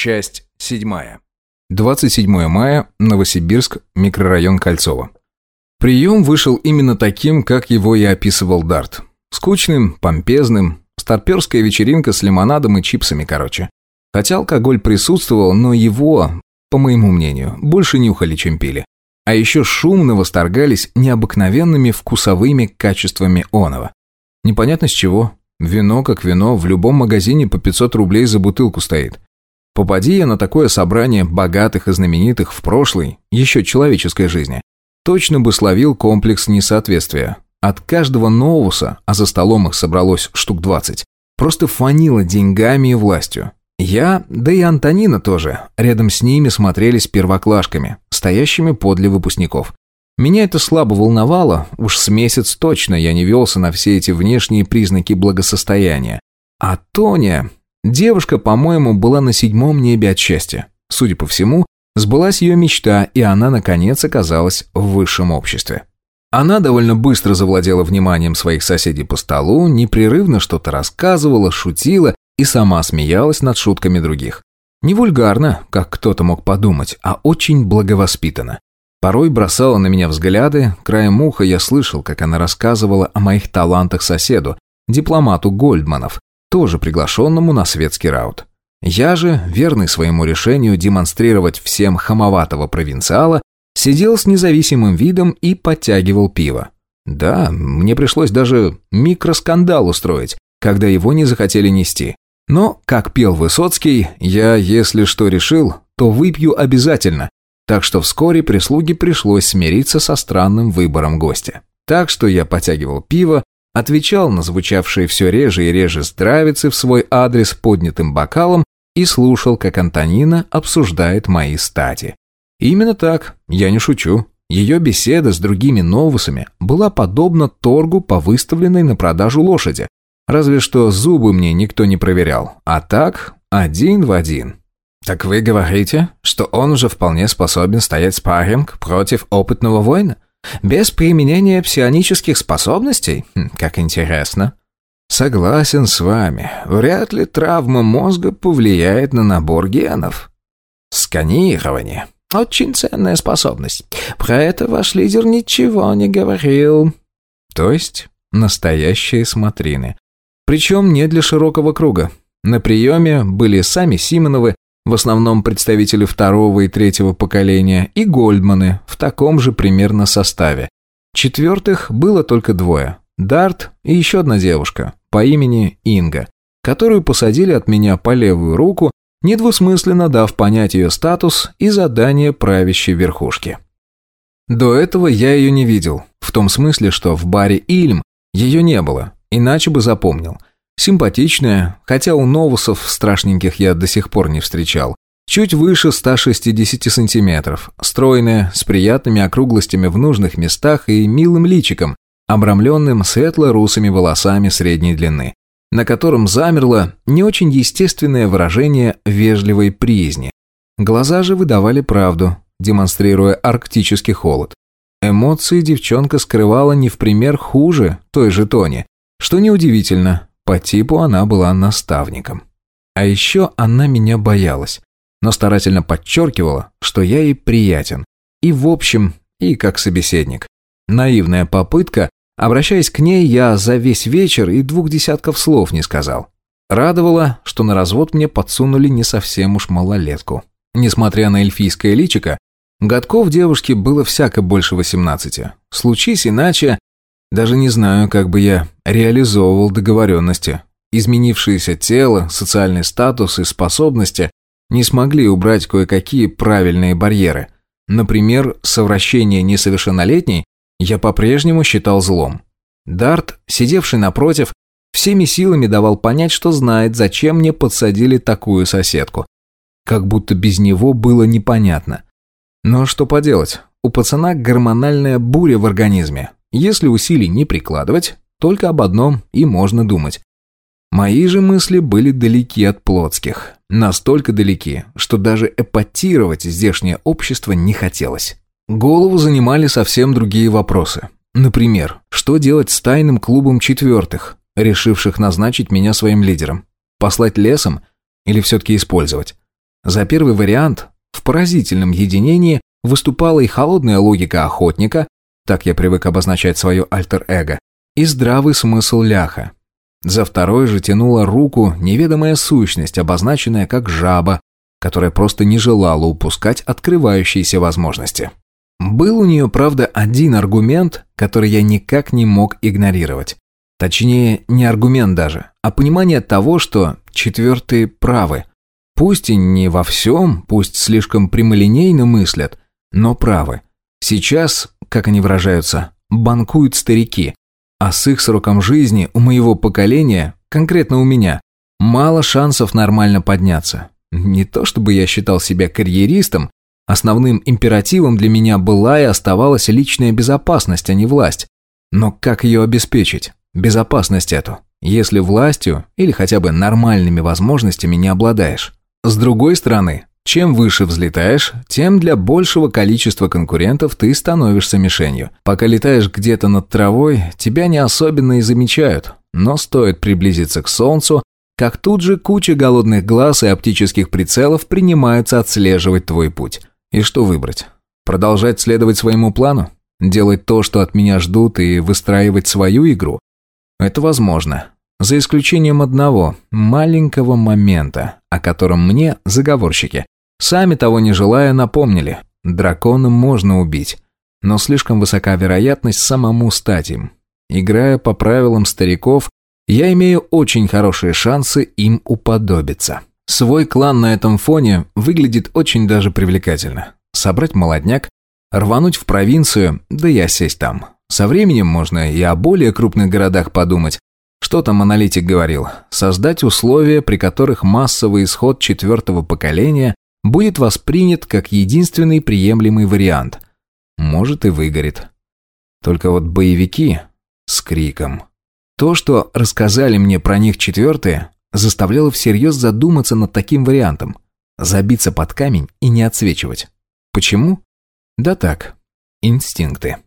Часть 7. 27 мая, Новосибирск, микрорайон Кольцово. Прием вышел именно таким, как его и описывал Дарт. Скучным, помпезным, старперская вечеринка с лимонадом и чипсами, короче. Хотя алкоголь присутствовал, но его, по моему мнению, больше нюхали, чем пили. А еще шумно восторгались необыкновенными вкусовыми качествами оного. Непонятно с чего. Вино как вино, в любом магазине по 500 рублей за бутылку стоит. Попади я на такое собрание богатых и знаменитых в прошлой, еще человеческой жизни, точно бы словил комплекс несоответствия. От каждого новуса, а за столом их собралось штук 20, просто фанило деньгами и властью. Я, да и Антонина тоже, рядом с ними смотрелись первоклашками, стоящими подле выпускников. Меня это слабо волновало, уж с месяц точно я не велся на все эти внешние признаки благосостояния. А Тоня, Девушка, по-моему, была на седьмом небе от счастья. Судя по всему, сбылась ее мечта, и она, наконец, оказалась в высшем обществе. Она довольно быстро завладела вниманием своих соседей по столу, непрерывно что-то рассказывала, шутила и сама смеялась над шутками других. Не вульгарно, как кто-то мог подумать, а очень благовоспитанно. Порой бросала на меня взгляды, краем уха я слышал, как она рассказывала о моих талантах соседу, дипломату Гольдманов, тоже приглашенному на светский раут. Я же, верный своему решению демонстрировать всем хамоватого провинциала, сидел с независимым видом и подтягивал пиво. Да, мне пришлось даже микроскандал устроить, когда его не захотели нести. Но, как пел Высоцкий, я, если что решил, то выпью обязательно. Так что вскоре прислуге пришлось смириться со странным выбором гостя. Так что я потягивал пиво, отвечал на звучавшие все реже и реже здравицы в свой адрес поднятым бокалом и слушал, как Антонина обсуждает мои стати. Именно так, я не шучу. Ее беседа с другими новусами была подобна торгу по выставленной на продажу лошади. Разве что зубы мне никто не проверял. А так, один в один. «Так вы говорите, что он уже вполне способен стоять спарринг против опытного воина?» Без применения псионических способностей? Хм, как интересно. Согласен с вами. Вряд ли травма мозга повлияет на набор генов. Сканирование. Очень ценная способность. Про это ваш лидер ничего не говорил. То есть настоящие смотрины. Причем не для широкого круга. На приеме были сами Симоновы, в основном представители второго и третьего поколения, и Гольдманы в таком же примерно составе. Четвертых было только двое – Дарт и еще одна девушка по имени Инга, которую посадили от меня по левую руку, недвусмысленно дав понять ее статус и задание правящей верхушки. До этого я ее не видел, в том смысле, что в баре «Ильм» ее не было, иначе бы запомнил – Симпатичная, хотя у новусов страшненьких я до сих пор не встречал. Чуть выше 160 сантиметров, стройная, с приятными округлостями в нужных местах и милым личиком, обрамленным светло-русыми волосами средней длины, на котором замерло не очень естественное выражение вежливой приязни. Глаза же выдавали правду, демонстрируя арктический холод. Эмоции девчонка скрывала не в пример хуже той же Тони, что неудивительно, по типу она была наставником. А еще она меня боялась, но старательно подчеркивала, что я ей приятен. И в общем, и как собеседник. Наивная попытка, обращаясь к ней, я за весь вечер и двух десятков слов не сказал. Радовало, что на развод мне подсунули не совсем уж малолетку. Несмотря на эльфийское личико, годков девушке было всяко больше восемнадцати. Случись иначе, даже не знаю, как бы я реализовывал договоренности. Изменившееся тело, социальный статус и способности не смогли убрать кое-какие правильные барьеры. Например, совращение несовершеннолетней я по-прежнему считал злом. Дарт, сидевший напротив, всеми силами давал понять, что знает, зачем мне подсадили такую соседку. Как будто без него было непонятно. Но что поделать, у пацана гормональная буря в организме, если усилий не прикладывать, только об одном и можно думать. Мои же мысли были далеки от плотских. Настолько далеки, что даже эпатировать здешнее общество не хотелось. Голову занимали совсем другие вопросы. Например, что делать с тайным клубом четвертых, решивших назначить меня своим лидером? Послать лесом или все-таки использовать? За первый вариант в поразительном единении выступала и холодная логика охотника, так я привык обозначать свое альтер-эго, и здравый смысл ляха. За второй же тянула руку неведомая сущность, обозначенная как жаба, которая просто не желала упускать открывающиеся возможности. Был у нее, правда, один аргумент, который я никак не мог игнорировать. Точнее, не аргумент даже, а понимание того, что четвертые правы. Пусть и не во всем, пусть слишком прямолинейно мыслят, но правы. Сейчас, как они выражаются, банкуют старики, а с их сроком жизни у моего поколения, конкретно у меня, мало шансов нормально подняться. Не то чтобы я считал себя карьеристом, основным императивом для меня была и оставалась личная безопасность, а не власть. Но как ее обеспечить? Безопасность эту, если властью или хотя бы нормальными возможностями не обладаешь. С другой стороны, чем выше взлетаешь, тем для большего количества конкурентов ты становишься мишенью. Пока летаешь где-то над травой, тебя не особенно и замечают. Но стоит приблизиться к солнцу, как тут же куча голодных глаз и оптических прицелов принимаются отслеживать твой путь. И что выбрать? Продолжать следовать своему плану? Делать то, что от меня ждут, и выстраивать свою игру? Это возможно. За исключением одного, маленького момента, о котором мне, заговорщики, сами того не желая, напомнили. Дракона можно убить, но слишком высока вероятность самому стать им. Играя по правилам стариков, я имею очень хорошие шансы им уподобиться. Свой клан на этом фоне выглядит очень даже привлекательно. Собрать молодняк, рвануть в провинцию, да и осесть там. Со временем можно и о более крупных городах подумать. Что там аналитик говорил? Создать условия, при которых массовый исход четвертого поколения будет воспринят как единственный приемлемый вариант. Может и выгорит. Только вот боевики с криком. То, что рассказали мне про них четвертые, заставляло всерьез задуматься над таким вариантом. Забиться под камень и не отсвечивать. Почему? Да так, инстинкты.